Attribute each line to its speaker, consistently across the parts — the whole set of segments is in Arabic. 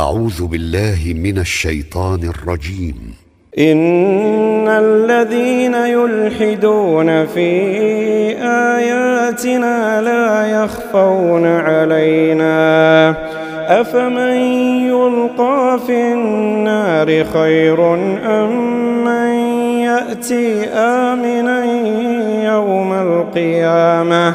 Speaker 1: أعوذ بالله من الشيطان الرجيم.
Speaker 2: إن الذين يلحدون في آياتنا لا يخفون علينا. أفمن يلقى في النار خير أم من يأتي آمنا يوم القيامة؟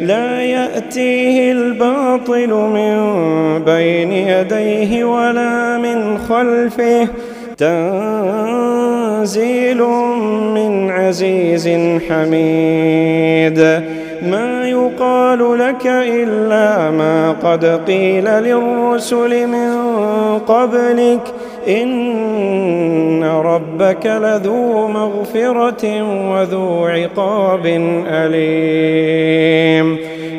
Speaker 2: لا يأتيه الباطل من بين يديه ولا من خلفه. تنزيل من عزيز حميد. ما يقال لك إلا ما قد قيل للرسل من قبلك. إن ربك لذو مغفرة وذو عقاب أليم.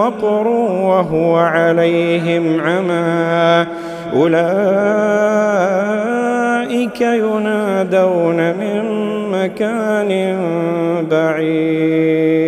Speaker 2: وقر وهو عليهم عمى. أولئك ينادون من مكان بعيد.